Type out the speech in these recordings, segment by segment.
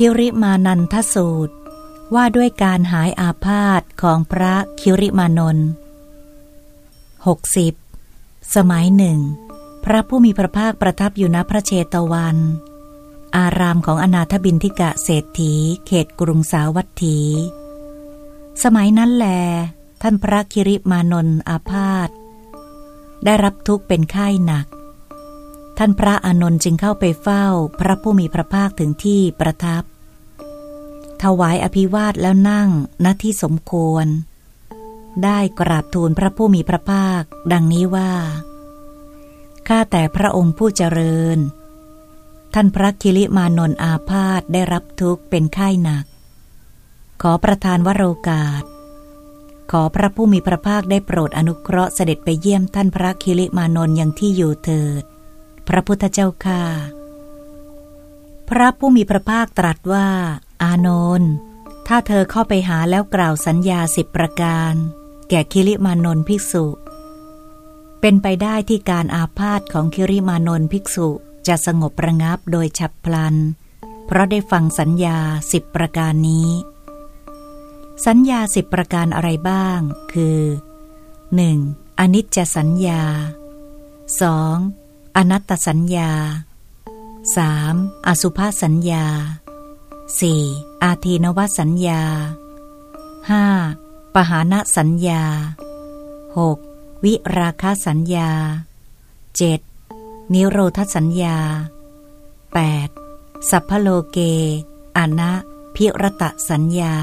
คิริมานันทสูตร ว่าด้วยการหายอาพาธของพระคิริมานนท์60 สมัยหนึ่ง พระผู้มีพระภาคประทับอยู่ณพระเชตวัน อารามของอนาถบินทิกะเศรษฐี เขตกรุงสาวัตถี สมัยนั้นแล ท่านพระคิริมานนท์อาพาธได้รับทุกข์เป็นไข้หนัก ท่านพระอานนท์จึงเข้าไปเฝ้าพระผู้มีพระภาคถึงที่ประทับ ถวายอภิวาทแล้วนั่งณที่สมควร ได้กราบทูลพระผู้มีพระภาค ดังนี้ว่าข้าแต่พระองค์ผู้เจริญ ท่านพระคิริมานนอาพาธได้รับทุกข์เป็นไข้หนัก ขอประทานวโรกาส ขอพระผู้มีพระภาคได้โปรดอนุเคราะห์เสด็จไปเยี่ยมท่านพระคิริมานนยังที่อยู่เถิด พระพุทธเจ้าค่าพระผู้มีพระภาคตรัสว่า อานนท์ถ้าเธอเข้าไปหาแล้วกล่าวสัญญาสิบประการ แก่คิริมานนท์ภิกษุ เป็นไปได้ที่การอาพาธของคิริมานนท์ภิกษุจะสงบระงับโดยฉับพลัน เพราะได้ฟังสัญญาสิบประการนี้ สัญญาสิบประการอะไรบ้าง คือ 1. อนิจจสัญญา 2. อนัตตสัญญา 3. อสุภาสัญญา 4. อาทีนวสัญญา 5. ปหานะสัญญา 6. วิราคสัญญา 7. นิโรธสัญญา 8. สัพพโลเกอนะพิรตะสัญญา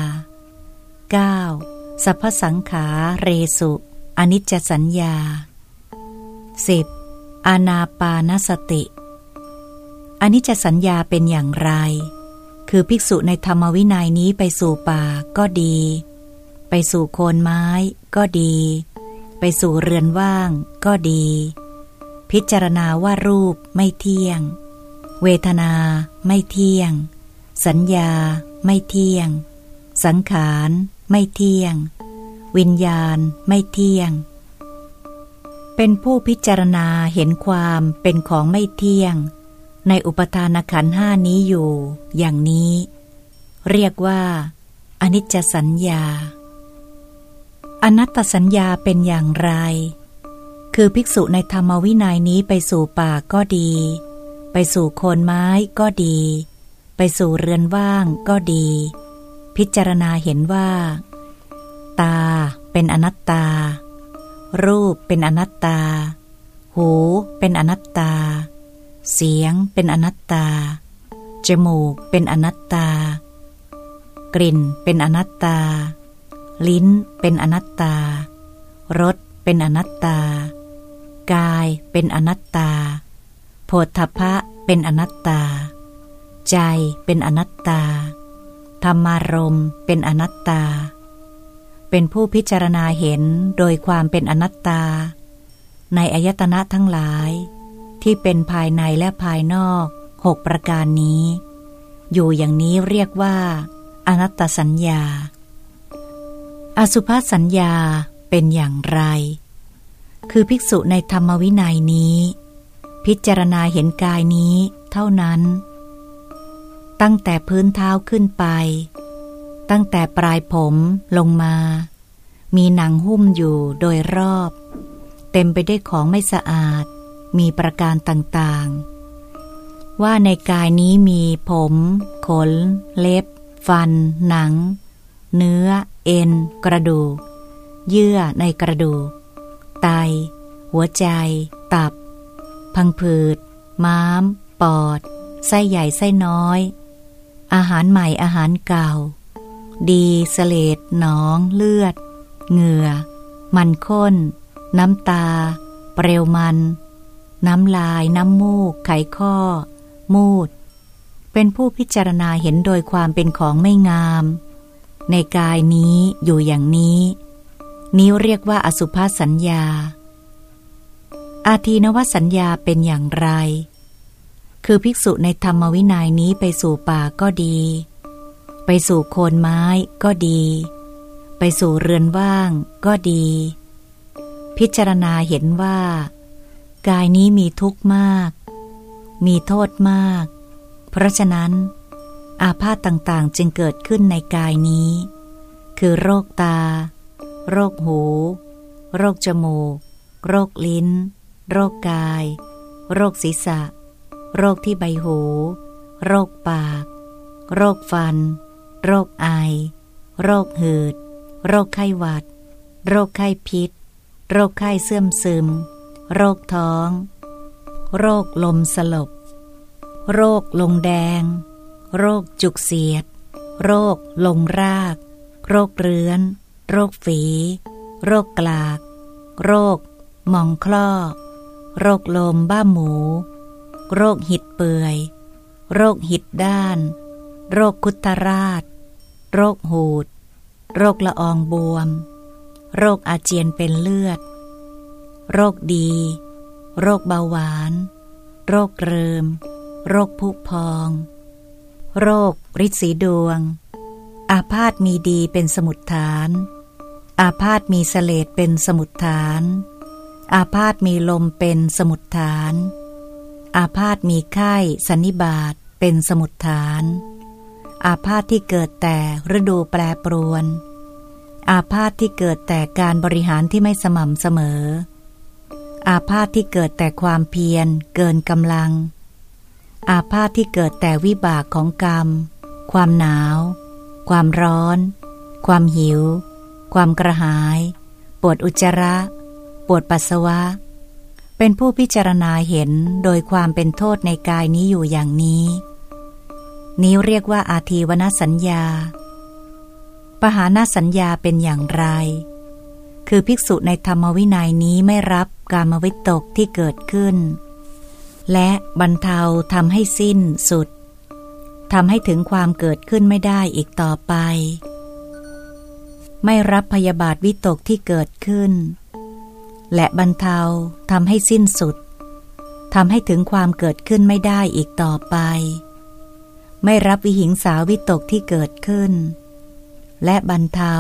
9. สัพพสังขาเรสุ อนิจจสัญญา 10. อานาปานสติอันิจจสัญญาเป็นอย่างไร คือภิกษุในธรรมวินัยนี้ไปสู่ป่าก็ดี ไปสู่โคนไม้ก็ดี ไปสู่เรือนว่างก็ดี พิจารณาว่ารูปไม่เที่ยง เวทนาไม่เที่ยง สัญญาไม่เที่ยง สังขารไม่เที่ยง วิญญาณไม่เที่ยง เป็นผู้พิจารณาเห็นความเป็นของไม่เที่ยง ในอุปทานขันห้านี้อยู่ อย่างนี้ เรียกว่า อนิจจสัญญา อนัตตสัญญาเป็นอย่างไร คือภิกษุในธรรมวินัยนี้ไปสู่ป่าก็ดี ไปสู่โคนไม้ก็ดี ไปสู่เรือนว่างก็ดี พิจารณาเห็นว่า ตาเป็นอนัตตา รูปเป็นอนัตตา หูเป็นอนัตตา เสียงเป็นอนัตตา จมูกเป็นอนัตตา กลิ่นเป็นอนัตตา ลิ้นเป็นอนัตตา รสเป็นอนัตตา กายเป็นอนัตตา โพธพะเป็นอนัตตา ใจเป็นอนัตตา ธรรมารมเป็นอนัตตา เป็นผู้พิจารณาเห็นโดยความเป็นอนัตตา ในอายตนะทั้งหลาย ที่เป็นภายในและภายนอกหกประการนี้ อยู่อย่างนี้เรียกว่า อนัตตสัญญา อสุภาสัญญาเป็นอย่างไร คือภิกษุในธรรมวินัยนี้ พิจารณาเห็นกายนี้เท่านั้น ตั้งแต่พื้นเท้าขึ้นไป ตั้งแต่ปลายผมลงมา มีหนังหุ้มอยู่โดยรอบ เต็มไปได้วยของไม่สะอาด มีประการต่างๆ ว่าในกายนี้มีผม ขน เล็บ ฟัน หนัง เนื้อ เอ็น กระดูก เยื่อในกระดูก ไต หัวใจ ตับ พังผืด ม้าม ปอด ไส้ใหญ่ไส้น้อย อาหารใหม่อาหารเก่า ดีเสลดหนอง เลือด เหงื่อ มันข้น น้ำตา เปลวมัน น้ำลาย น้ำมูก ไขข้อ มูด เป็นผู้พิจารณาเห็นโดยความเป็นของไม่งาม ในกายนี้อยู่อย่างนี้ นี้เรียกว่าอสุภาสัญญา อาทีนวสัญญาเป็นอย่างไร คือภิกษุในธรรมวินัยนี้ไปสู่ป่าก็ดี ไปสู่โคนไม้ก็ดี ไปสู่เรือนว่างก็ดี พิจารณาเห็นว่า กายนี้มีทุกข์มาก มีโทษมาก เพราะฉะนั้นออาพาธต่างๆจึงเกิดขึ้นในกายนี้ คือโรคตา โรคหู โรคจมูก โรคลิ้น โรคกาย โรคศีรษะ โรคที่ใบหู โรคปาก โรคฟัน โรคไอ โรคหืด โรคไข้หวัด โรคไข้พิษ โรคไข้เสื่อมซึม โรคท้อง โรคลมสลบ โรคลงแดง โรคจุกเสียด โรคลงราก โรคเรื้อน โรคฝี โรคกลาก โรคมองคลอกโรคลมบ้าหมู โรคหิดเปื่อย โรคหิดด้าน โรคคุตราช โรคหูด โรคละอองบวม โรคอาเจียนเป็นเลือด โรคดี โรคเบาหวาน โรคเริม โรคผุพอง โรคริดสีดวง อาพาธมีดีเป็นสมุดฐาน อาพาธมีเสลดเป็นสมุดฐาน อาพาธมีลมเป็นสมุดฐาน อาพาธมีไข้สันนิบาตเป็นสมุดฐาน อาพาธที่เกิดแต่ฤดูแปรปรวน อาพาธที่เกิดแต่การบริหารที่ไม่สม่ำเสมอ อาพาธที่เกิดแต่ความเพียร เกินกำลัง อาพาธที่เกิดแต่วิบากของกรรม ความหนาว ความร้อน ความหิว ความกระหาย ปวดอุจจาระ ปวดปัสสาวะ เป็นผู้พิจารณาเห็นโดยความเป็นโทษในกายนี้อยู่อย่างนี้ นี้เรียกว่าอาทีวนสัญญา ปหานสัญญาเป็นอย่างไร คือภิกษุในธรรมวินัยนี้ไม่รับการมวิตกที่เกิดขึ้น และบรรเทาทำให้สิ้นสุดทำให้ถึงความเกิดขึ้นไม่ได้อีกต่อไป ไม่รับพยาบาทวิตกที่เกิดขึ้น และบรรเทาทำให้สิ้นสุดทำให้ถึงความเกิดขึ้นไม่ได้อีกต่อไป ไม่รับวิหิงสาวิตกที่เกิดขึ้น และบรรเทา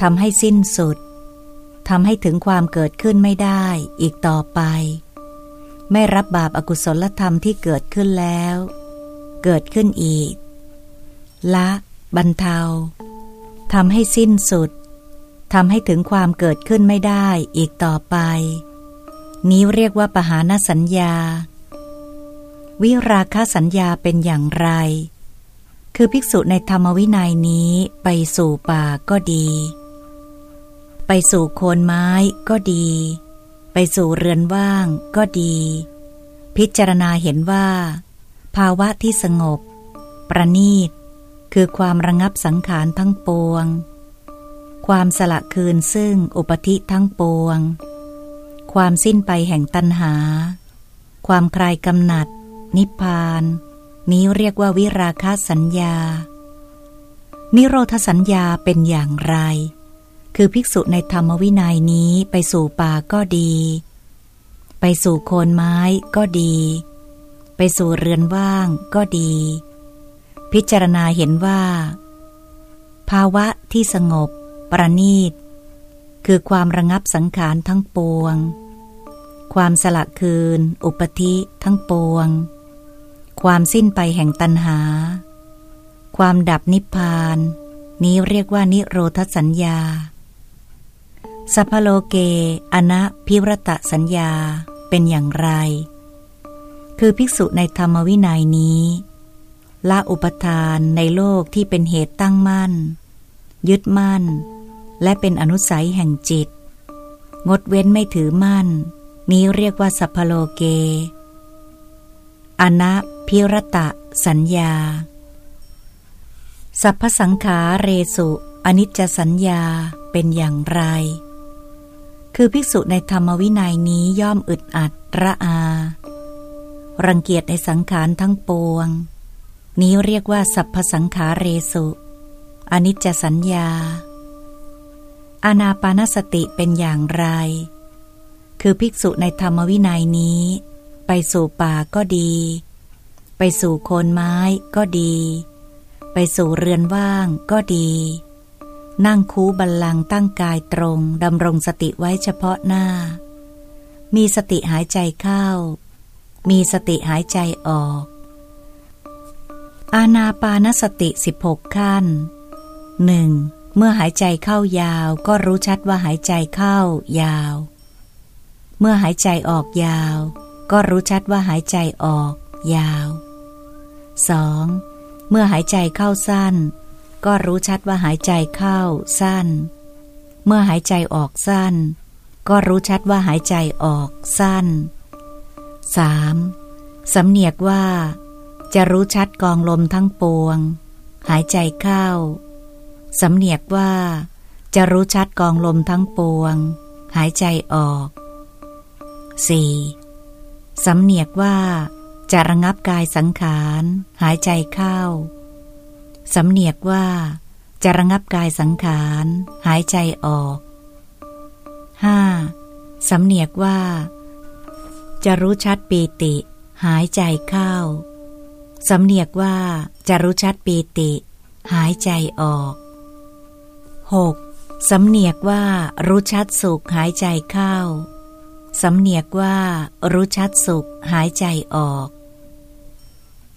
ทำให้สิ้นสุดทำให้ถึงความเกิดขึ้นไม่ได้อีกต่อไป ไม่รับบาปอากุศลธรรมที่เกิดขึ้นแล้ว เกิดขึ้นอีก ละ บรรเทาทำให้สิ้นสุดทำให้ถึงความเกิดขึ้นไม่ได้อีกต่อไป นี้เรียกว่าปหานสัญญา วิราคะสัญญาเป็นอย่างไร คือภิกษุในธรรมวินัยนี้ไปสู่ป่าก็ดี ไปสู่โคนไม้ก็ดี ไปสู่เรือนว่างก็ดี พิจารณาเห็นว่า ภาวะที่สงบ ประณีต คือความระงับสังขารทั้งปวง ความสละคืนซึ่งอุปธิทั้งปวง ความสิ้นไปแห่งตัณหา ความคลายกำหนัด นิพพาน นี้เรียกว่าวิราคสัญญา นิโรธสัญญาเป็นอย่างไร คือภิกษุในธรรมวินัยนี้ไปสู่ป่าก็ดี ไปสู่โคนไม้ก็ดี ไปสู่เรือนว่างก็ดี พิจารณาเห็นว่า ภาวะที่สงบ ประณีต คือความระงับสังขารทั้งปวงความสละคืน อุปธิทั้งปวง ความสิ้นไปแห่งตัณหา ความดับนิพพาน นี้เรียกว่านิโรธสัญญา สัพโลเก อนะพิรตะสัญญาเป็นอย่างไร คือภิกษุในธรรมวินัยนี้ละอุปทานในโลกที่เป็นเหตุตั้งมั่น ยึดมั่น และเป็นอนุสัยแห่งจิต งดเว้นไม่ถือมั่น นี้เรียกว่าสัพโลเกอนะ พิรตะ สัญญา สัพพสังขาเรสุอนิจจสัญญาเป็นอย่างไร คือภิกษุในธรรมวินัยนี้ย่อมอึดอัดระอา รังเกียจในสังขารทั้งปวง นี้เรียกว่าสัพพสังขาเรสุอนิจจสัญญา อานาปานสติเป็นอย่างไร คือภิกษุในธรรมวินัยนี้ ไปสู่ป่าก็ดี ไปสู่โคนไม้ก็ดี ไปสู่เรือนว่างก็ดี นั่งคูบัลลังตั้งกายตรงดำรงสติไว้เฉพาะหน้า มีสติหายใจเข้า มีสติหายใจออก อาณาปานสติ 16 ขั้นหนึ่งเมื่อหายใจเข้ายาวก็รู้ชัดว่าหายใจเข้ายาว เมื่อหายใจออกยาว ก็รู้ชัดว่าหายใจออกยาว 2. เมื่อหายใจเข้าสั้น ก็รู้ชัดว่าหายใจเข้าสั้น เมื่อหายใจออกสั้น ก็รู้ชัดว่าหายใจออกสั้น 3. สำเนียกว่า จะรู้ชัดกองลมทั้งปวง หายใจเข้า สำเนียกว่า จะรู้ชัดกองลมทั้งปวง หายใจออก 4. สำเนียกว่า จะระงับกายสังขาร หายใจเข้า สำเนียกว่าจะระงับกายสังขาร หายใจออก 5. สำเนียกว่า จะรู้ชัดปีติ หายใจเข้า สำเนียกว่าจะรู้ชัดปีติ หายใจออก 6. สำเนียกว่ารู้ชัดสุขหายใจเข้า สำเนียกว่ารู้ชัดสุขหายใจออก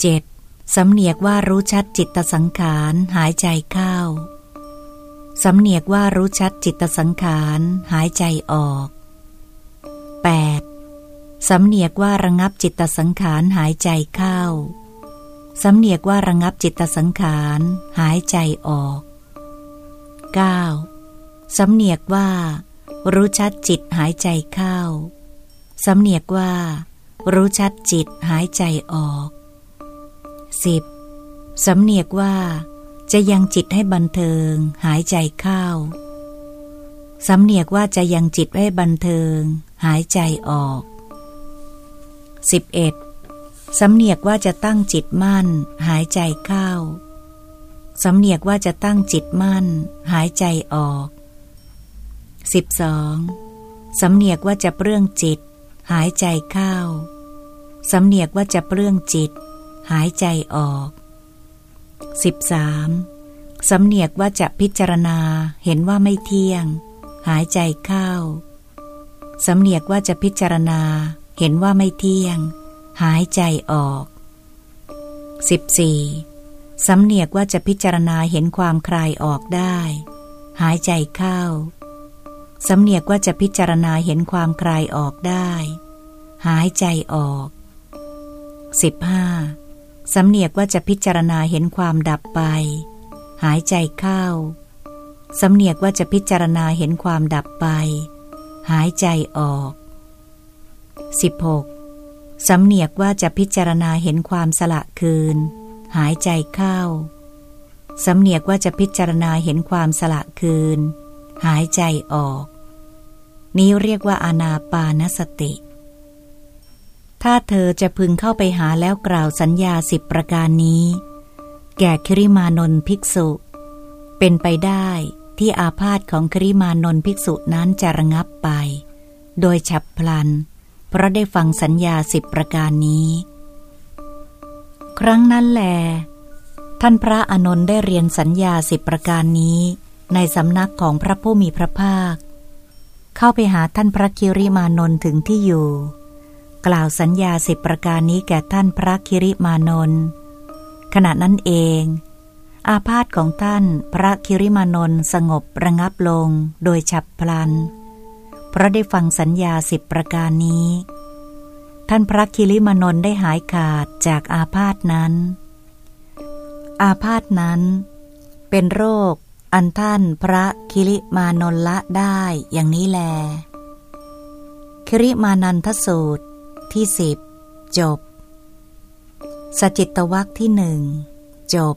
7. สำเนียกว่ารู้ชัดจิตสังขารหายใจเข้า สำเนียกว่ารู้ชัดจิตสังขารหายใจออก 8. สำเนียกว่าระงับจิตสังขารหายใจเข้า สำเนียกว่าระงับจิตสังขารหายใจออก 9. สำเนียกว่ารู้ชัดจิตหายใจเข้า สำเนียกว่า รู้ชัดจิตหายใจออก 10. สำเนียกว่า จะยังจิตให้บันเทิง หายใจเข้า สำเนียกว่าจะยังจิตให้บันเทิง หายใจออก 11. สำเนียกว่าจะตั้งจิตมั่น หายใจเข้า สำเนียกว่าจะตั้งจิตมั่น หายใจออก 12. สำเนียกว่าจะเปลื้องจิต หายใจเข้า สำเนียกว่าจะเปลื้องจิต หายใจออก 13. สำเนียกว่าจะพิจารณาเห็นว่าไม่เที่ยง หายใจเข้า สำเนียกว่าจะพิจารณาเห็นว่าไม่เที่ยง หายใจออก 14. สำเนียกว่าจะพิจารณาเห็นความคลายออกได้ หายใจเข้า สำเนียกว่าจะพิจารณาเห็นความคลายออกได้ หายใจออก 15. สำเนียกว่าจะพิจารณาเห็นความดับไป หายใจเข้า สำเนียกว่าจะพิจารณาเห็นความดับไป หายใจออก 16. สำเนียกว่าจะพิจารณาเห็นความสละคืน หายใจเข้า สำเนียกว่าจะพิจารณาเห็นความสละคืน หายใจออก นี้เรียกว่าอานาปานสติ ถ้าเธอจะพึงเข้าไปหาแล้วกล่าวสัญญาสิบประการนี้ แก่คริมานนภิกษุ เป็นไปได้ที่อาพาธของคริมานนภิกษุนั้นจะระงับไป โดยฉับพลัน เพราะได้ฟังสัญญาสิบประการนี้ ครั้งนั้นแล ท่านพระอนนท์ได้เรียนสัญญาสิบประการนี้ ในสำนักของพระผู้มีพระภาค เข้าไปหาท่านพระคิริมานนท์ถึงที่อยู่ กล่าวสัญญาสิบประการนี้แก่ท่านพระคิริมานนท์ขณะนั้นเอง อาพาธของท่านพระคิริมานนท์สงบระงับลงโดยฉับพลัน เพราะได้ฟังสัญญาสิบประการนี้ ท่านพระคิริมานนได้หายขาดจากอาพาธนั้น อาพาธนั้น เป็นโรคอันท่านพระคิริมานนละได้อย่างนี้แล คิริมานันทสูตร ที่สิบจบ สจิตวักที่หนึ่งจบ